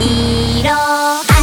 いろ